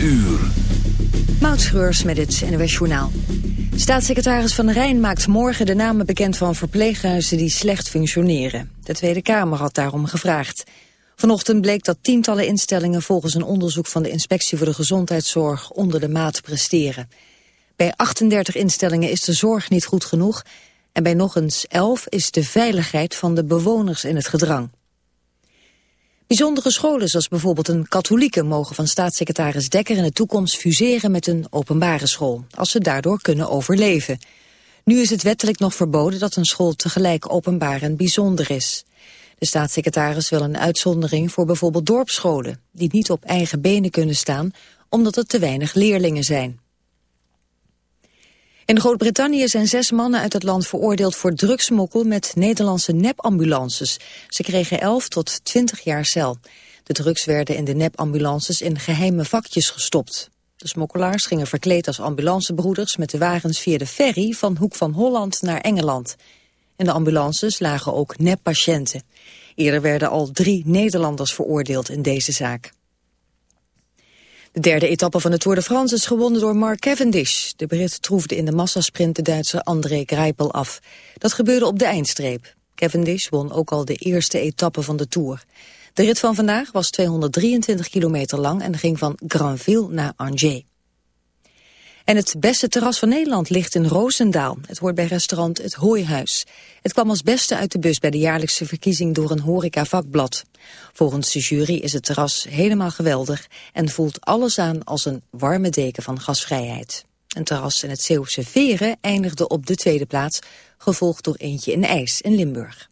uur. Met het NOS Journaal. Staatssecretaris Van Rijn maakt morgen de namen bekend van verpleeghuizen die slecht functioneren. De Tweede Kamer had daarom gevraagd. Vanochtend bleek dat tientallen instellingen volgens een onderzoek van de Inspectie voor de Gezondheidszorg onder de maat presteren. Bij 38 instellingen is de zorg niet goed genoeg en bij nog eens 11 is de veiligheid van de bewoners in het gedrang. Bijzondere scholen zoals bijvoorbeeld een katholieke mogen van staatssecretaris Dekker in de toekomst fuseren met een openbare school, als ze daardoor kunnen overleven. Nu is het wettelijk nog verboden dat een school tegelijk openbaar en bijzonder is. De staatssecretaris wil een uitzondering voor bijvoorbeeld dorpsscholen, die niet op eigen benen kunnen staan, omdat er te weinig leerlingen zijn. In Groot-Brittannië zijn zes mannen uit het land veroordeeld voor drugsmokkel met Nederlandse nepambulances. Ze kregen 11 tot 20 jaar cel. De drugs werden in de nepambulances in geheime vakjes gestopt. De smokkelaars gingen verkleed als ambulancebroeders met de wagens via de ferry van Hoek van Holland naar Engeland. In de ambulances lagen ook neppatiënten. Eerder werden al drie Nederlanders veroordeeld in deze zaak. De derde etappe van de Tour de France is gewonnen door Mark Cavendish. De Brit troefde in de massasprint de Duitse André Greipel af. Dat gebeurde op de eindstreep. Cavendish won ook al de eerste etappe van de Tour. De rit van vandaag was 223 kilometer lang en ging van Granville naar Angers. En het beste terras van Nederland ligt in Roosendaal. Het hoort bij restaurant Het Hooihuis. Het kwam als beste uit de bus bij de jaarlijkse verkiezing door een horeca-vakblad. Volgens de jury is het terras helemaal geweldig en voelt alles aan als een warme deken van gasvrijheid. Een terras in het Zeeuwse Veren eindigde op de tweede plaats, gevolgd door eentje in IJs in Limburg.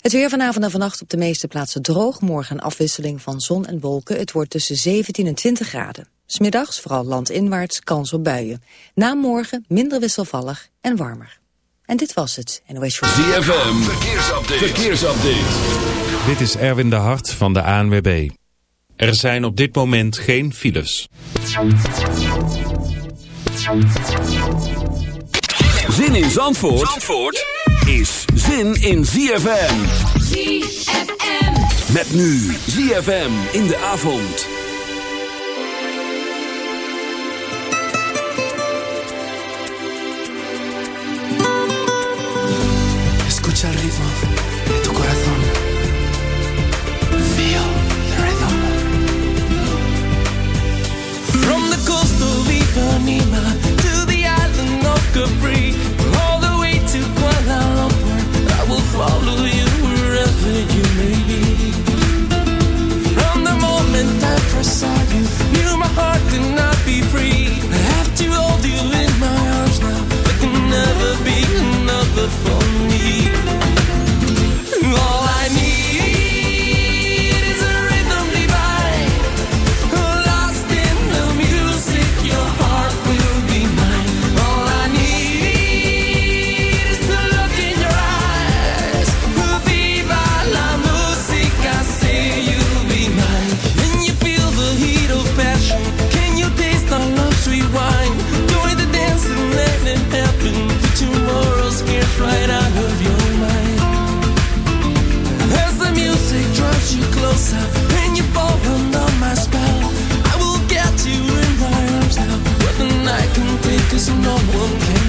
Het weer vanavond en vannacht op de meeste plaatsen droog. Morgen een afwisseling van zon en wolken. Het wordt tussen 17 en 20 graden. Smiddags, vooral landinwaarts, kans op buien. Na morgen minder wisselvallig en warmer. En dit was het NOS ZFM, verkeersupdate. verkeersupdate. Dit is Erwin de Hart van de ANWB. Er zijn op dit moment geen files. Zin in Zandvoort, Zandvoort is zin in ZFM. ZFM. Met nu ZFM in de avond. Escucha el ritmo de tu corazón. Feel the rhythm. From the coast of Ipanema to the island of Capri, all the way to Kuala Lumpur, I will follow you wherever you may be. From the moment I first for no one can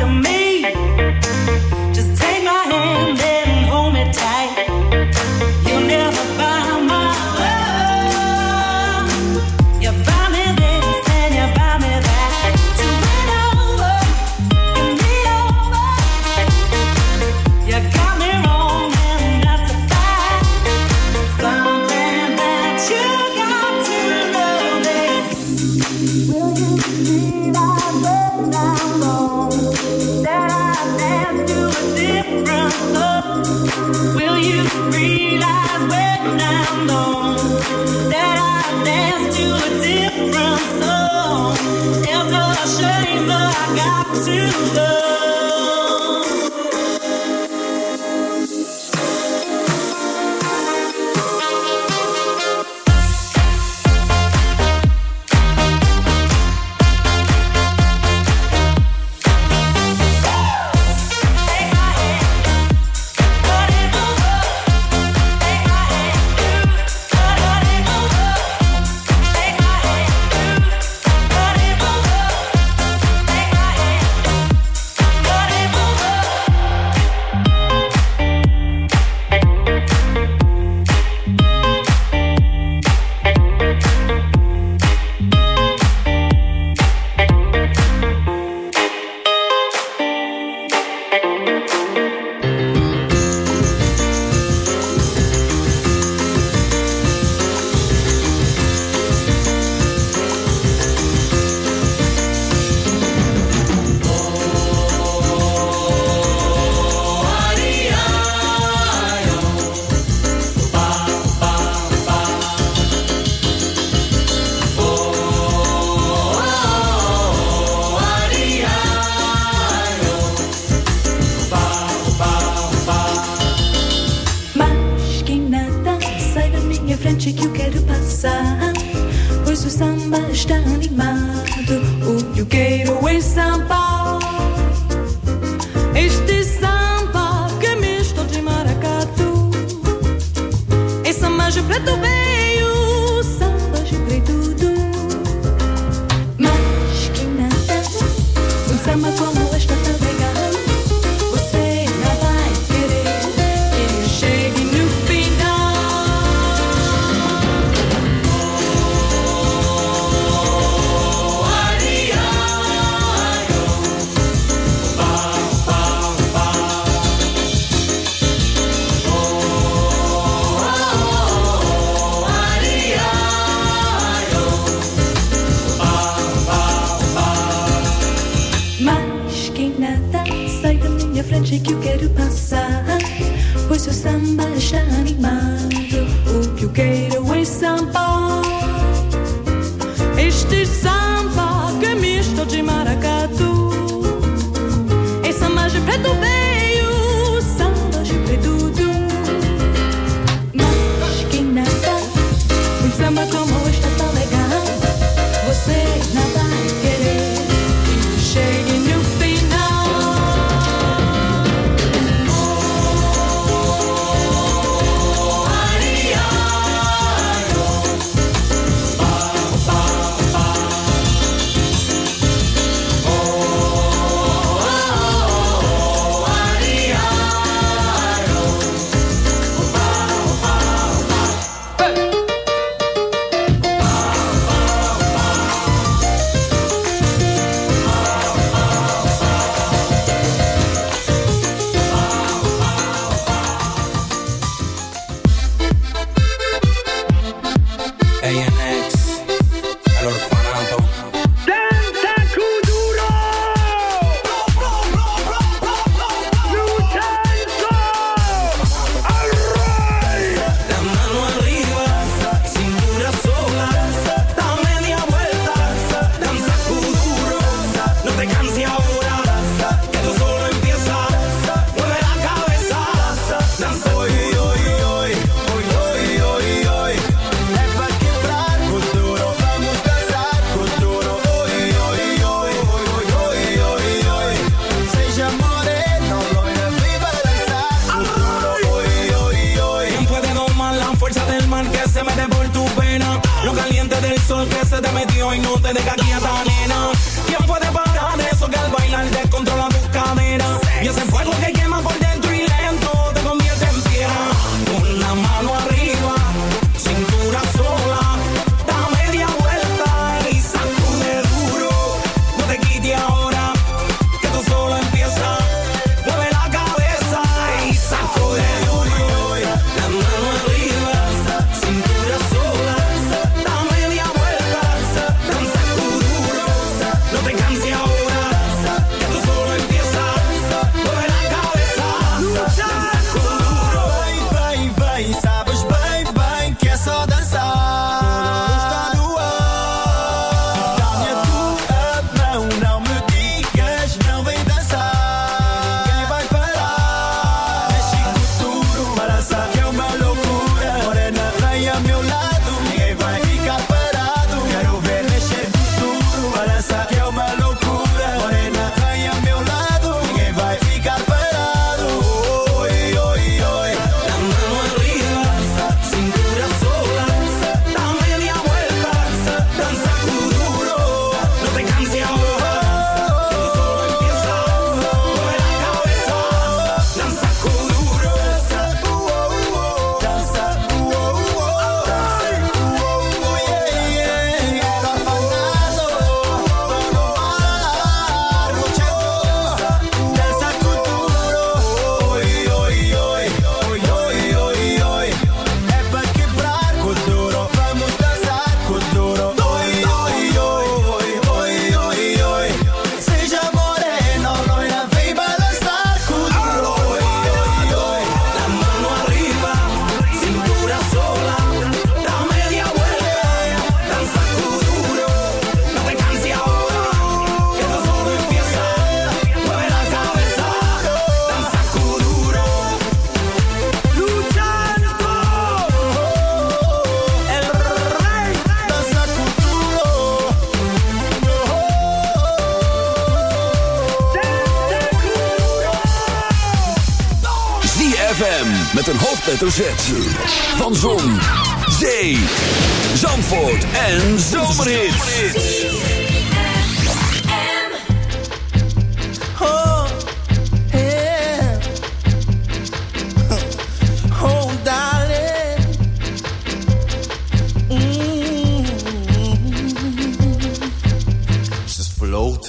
te metió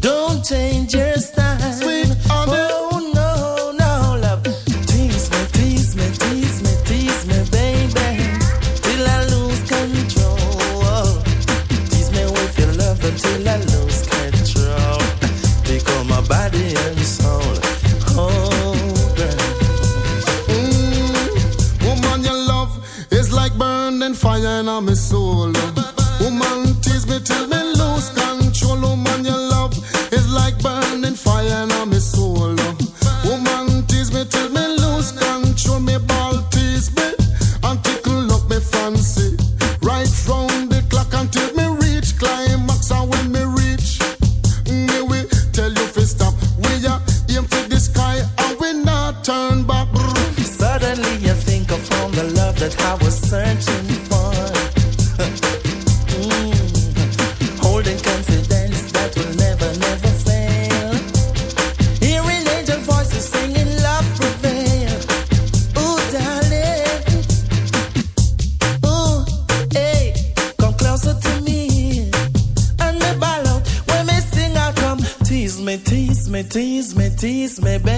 Don't change your style. tease me, baby.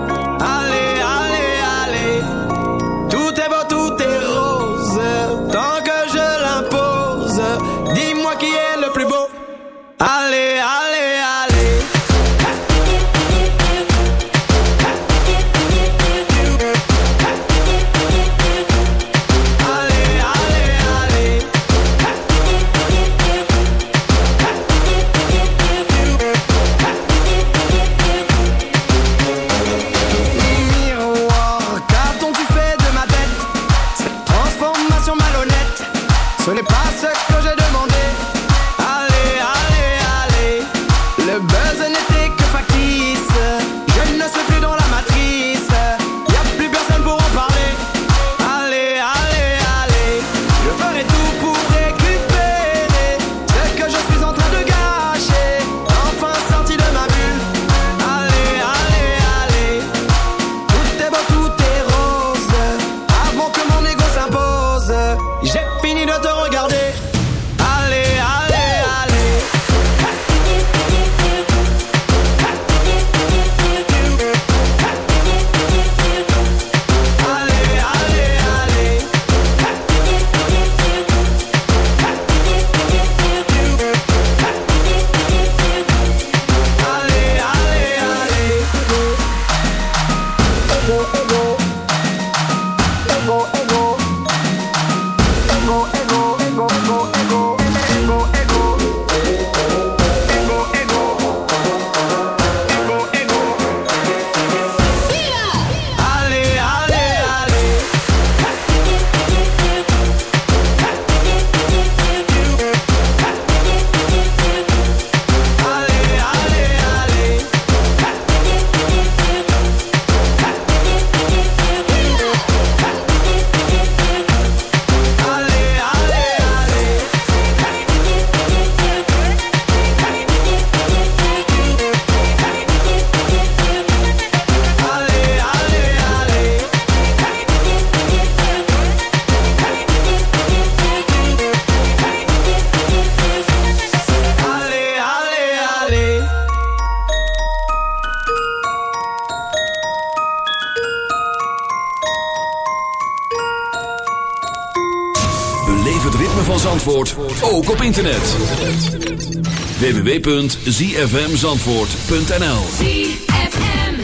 www.zfmzandvoort.nl ZFM.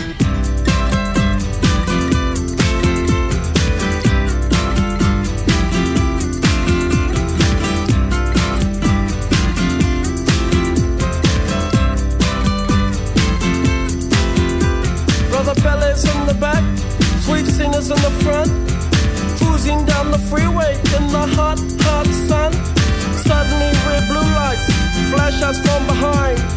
Brother Pele's in the back, sweet Zina's in the front. Cruising down the freeway in the hot, hot sun. Suddenly red blue lights flash us from behind.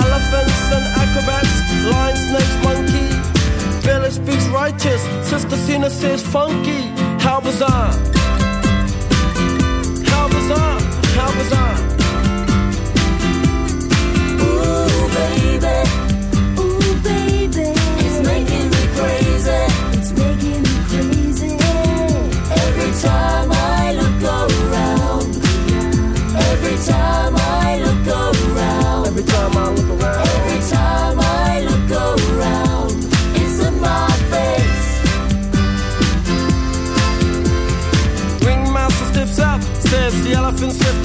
Elephants and acrobats, lion, snakes, monkey. Pele speaks righteous, Sister Zina says funky. How bizarre! How bizarre! How bizarre!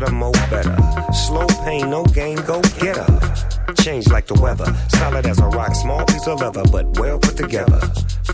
To four letter mo better. Slow pain, no gain, go get her. Change like the weather, solid as a rock, small piece of leather, but well put together.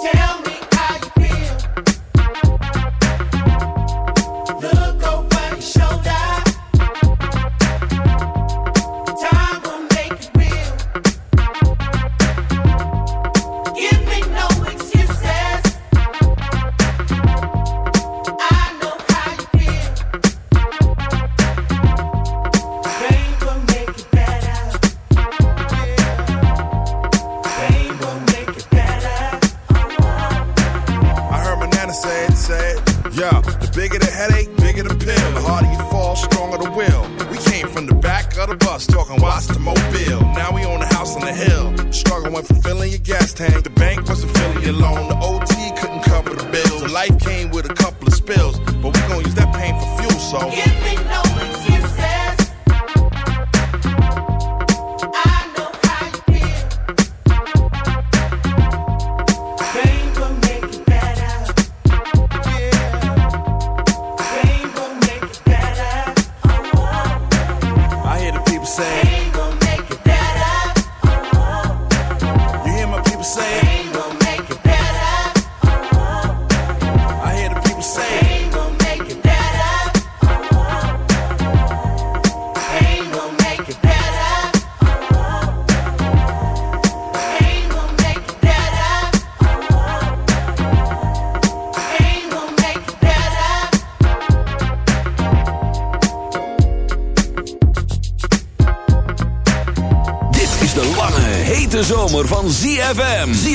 Tell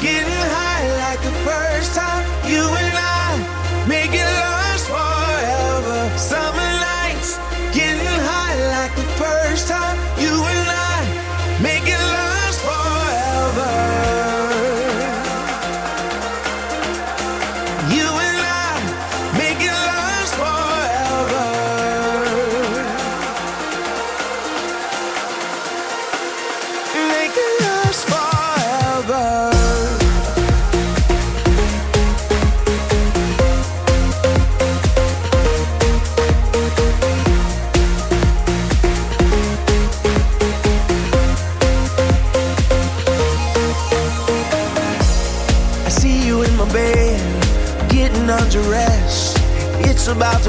Getting high like the first time. You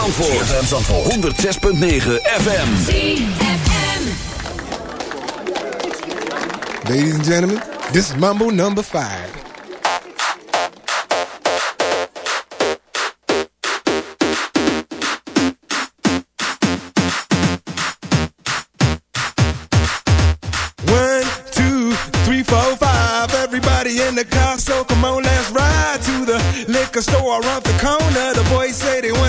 Zandvoort. ZFM Zandvoort. 106.9 FM. Ladies and gentlemen, this is Mambo number five. One, two, three, four, five. Everybody in the car, so come on, let's ride to the liquor store around the corner.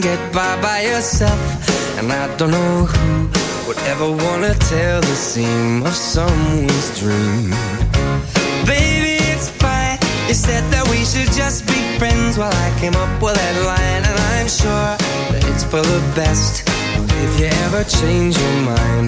can get by by yourself. And I don't know who would ever wanna tell the seam of someone's dream. Baby, it's fine. You said that we should just be friends. While well, I came up with that line And I'm sure that it's for the best. If you ever change your mind